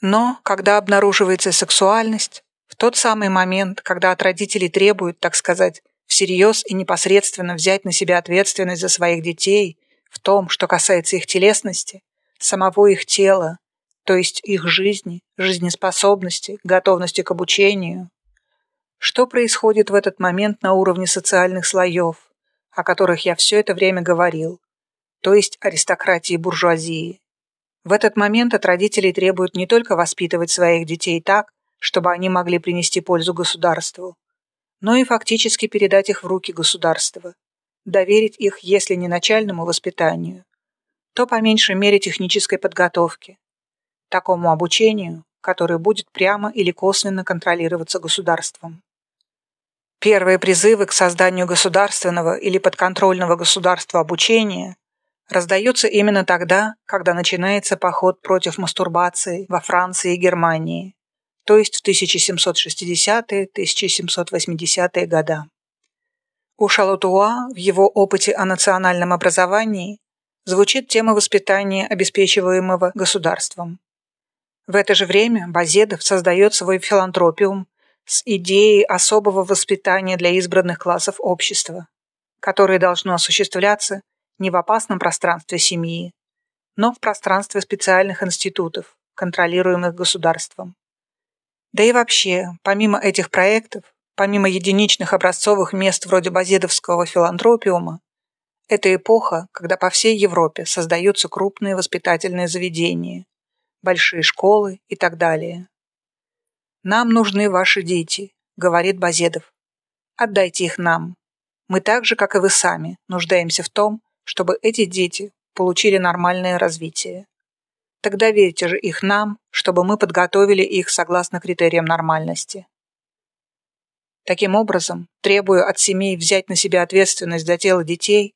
Но, когда обнаруживается сексуальность, в тот самый момент, когда от родителей требуют, так сказать, всерьез и непосредственно взять на себя ответственность за своих детей в том, что касается их телесности, самого их тела, то есть их жизни, жизнеспособности, готовности к обучению. Что происходит в этот момент на уровне социальных слоев, о которых я все это время говорил, то есть аристократии и буржуазии? В этот момент от родителей требуют не только воспитывать своих детей так, чтобы они могли принести пользу государству, но и фактически передать их в руки государства, доверить их, если не начальному воспитанию, то по меньшей мере технической подготовке, такому обучению, которое будет прямо или косвенно контролироваться государством. Первые призывы к созданию государственного или подконтрольного государства обучения раздаются именно тогда, когда начинается поход против мастурбации во Франции и Германии, то есть в 1760-1780-е годы. У Шалотуа в его опыте о национальном образовании звучит тема воспитания, обеспечиваемого государством. В это же время Базедов создает свой филантропиум с идеей особого воспитания для избранных классов общества, которое должно осуществляться не в опасном пространстве семьи, но в пространстве специальных институтов, контролируемых государством. Да и вообще, помимо этих проектов, помимо единичных образцовых мест вроде базедовского филантропиума, это эпоха, когда по всей Европе создаются крупные воспитательные заведения, большие школы и так далее. «Нам нужны ваши дети», — говорит Базедов. «Отдайте их нам. Мы так же, как и вы сами, нуждаемся в том, чтобы эти дети получили нормальное развитие. Тогда верьте же их нам, чтобы мы подготовили их согласно критериям нормальности. Таким образом, требуя от семей взять на себя ответственность за тело детей,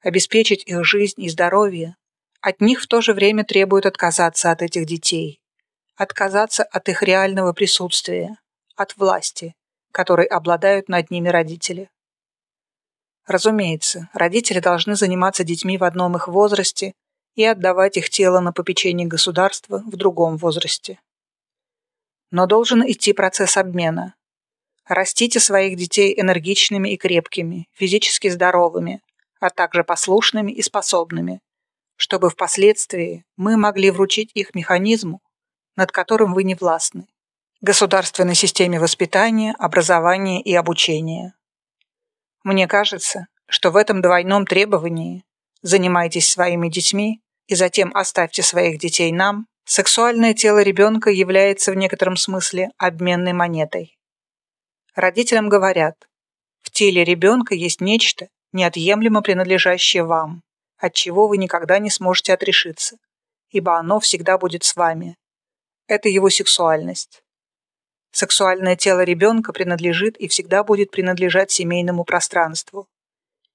обеспечить их жизнь и здоровье, от них в то же время требуют отказаться от этих детей, отказаться от их реального присутствия, от власти, которой обладают над ними родители. Разумеется, родители должны заниматься детьми в одном их возрасте и отдавать их тело на попечение государства в другом возрасте. Но должен идти процесс обмена. Растите своих детей энергичными и крепкими, физически здоровыми, а также послушными и способными, чтобы впоследствии мы могли вручить их механизму, над которым вы не властны, государственной системе воспитания, образования и обучения. Мне кажется, что в этом двойном требовании занимайтесь своими детьми и затем оставьте своих детей нам, сексуальное тело ребенка является в некотором смысле обменной монетой. Родителям говорят, в теле ребенка есть нечто, неотъемлемо принадлежащее вам, от чего вы никогда не сможете отрешиться, ибо оно всегда будет с вами. Это его сексуальность. Сексуальное тело ребенка принадлежит и всегда будет принадлежать семейному пространству,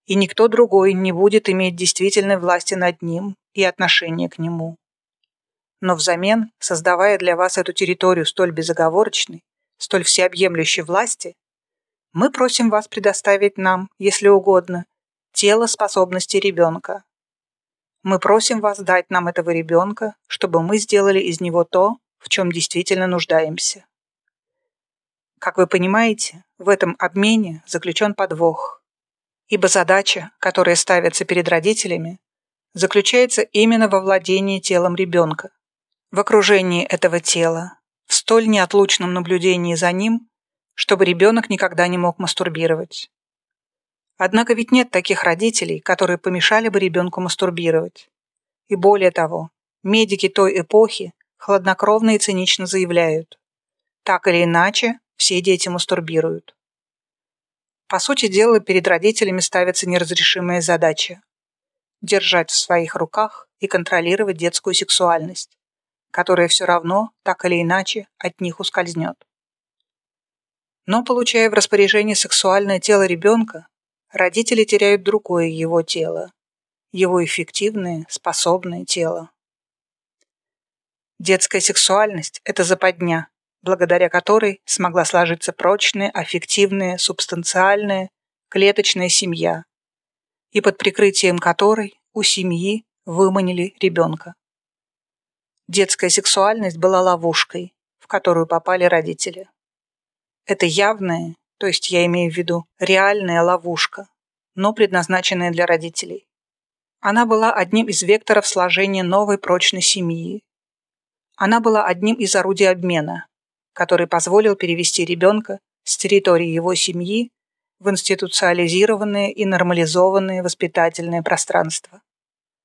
и никто другой не будет иметь действительной власти над ним и отношения к нему. Но взамен, создавая для вас эту территорию столь безоговорочной, столь всеобъемлющей власти, мы просим вас предоставить нам, если угодно, тело способности ребенка. Мы просим вас дать нам этого ребенка, чтобы мы сделали из него то, в чем действительно нуждаемся. Как вы понимаете, в этом обмене заключен подвох – ибо задача, которая ставится перед родителями, заключается именно во владении телом ребенка, в окружении этого тела, в столь неотлучном наблюдении за ним, чтобы ребенок никогда не мог мастурбировать. Однако ведь нет таких родителей, которые помешали бы ребенку мастурбировать. И более того, медики той эпохи хладнокровно и цинично заявляют, так или иначе, все дети мастурбируют. По сути дела, перед родителями ставится неразрешимая задача – держать в своих руках и контролировать детскую сексуальность, которая все равно, так или иначе, от них ускользнет. Но, получая в распоряжение сексуальное тело ребенка, родители теряют другое его тело, его эффективное, способное тело. Детская сексуальность – это западня, благодаря которой смогла сложиться прочная, аффективная, субстанциальная, клеточная семья, и под прикрытием которой у семьи выманили ребенка. Детская сексуальность была ловушкой, в которую попали родители. Это явная, то есть я имею в виду реальная ловушка, но предназначенная для родителей. Она была одним из векторов сложения новой прочной семьи. Она была одним из орудий обмена, который позволил перевести ребенка с территории его семьи в институциализированное и нормализованное воспитательное пространство.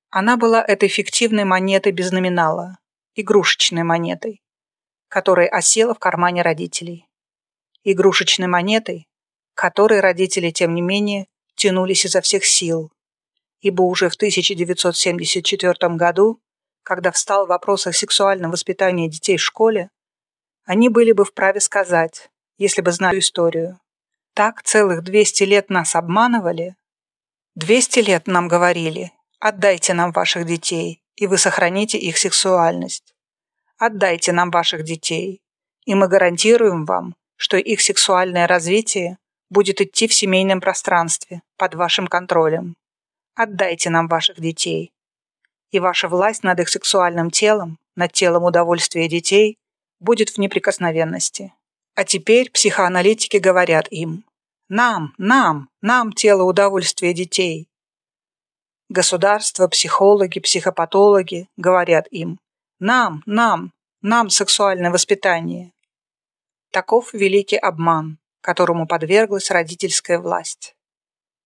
Она была этой фиктивной монетой без номинала, игрушечной монетой, которая осела в кармане родителей. Игрушечной монетой, которой родители, тем не менее, тянулись изо всех сил, ибо уже в 1974 году, когда встал вопрос о сексуальном воспитании детей в школе, они были бы вправе сказать, если бы знали историю. Так целых 200 лет нас обманывали. 200 лет нам говорили, отдайте нам ваших детей, и вы сохраните их сексуальность. Отдайте нам ваших детей, и мы гарантируем вам, что их сексуальное развитие будет идти в семейном пространстве под вашим контролем. Отдайте нам ваших детей. И ваша власть над их сексуальным телом, над телом удовольствия детей, будет в неприкосновенности. А теперь психоаналитики говорят им «Нам, нам, нам тело удовольствия детей». Государство, психологи, психопатологи говорят им нам, нам, нам сексуальное воспитание. Таков великий обман, которому подверглась родительская власть.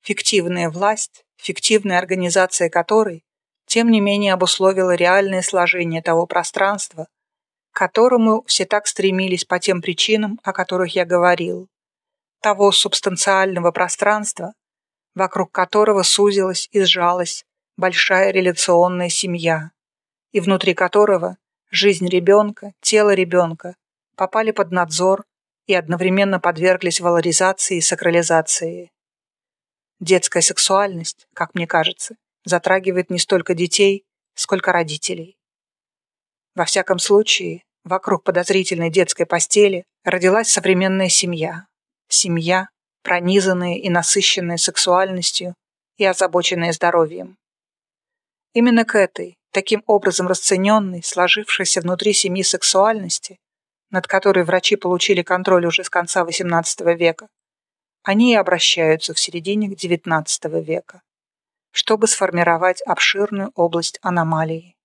Фиктивная власть, фиктивная организация которой, тем не менее обусловила реальное сложение того пространства, которому все так стремились по тем причинам, о которых я говорил, того субстанциального пространства, вокруг которого сузилась и сжалась большая реляционная семья, и внутри которого жизнь ребенка, тело ребенка попали под надзор и одновременно подверглись валоризации и сакрализации. Детская сексуальность, как мне кажется, затрагивает не столько детей, сколько родителей. Во всяком случае, вокруг подозрительной детской постели родилась современная семья. Семья, пронизанная и насыщенная сексуальностью и озабоченная здоровьем. Именно к этой, таким образом расцененной, сложившейся внутри семьи сексуальности, над которой врачи получили контроль уже с конца XVIII века, они и обращаются в середине XIX века, чтобы сформировать обширную область аномалии.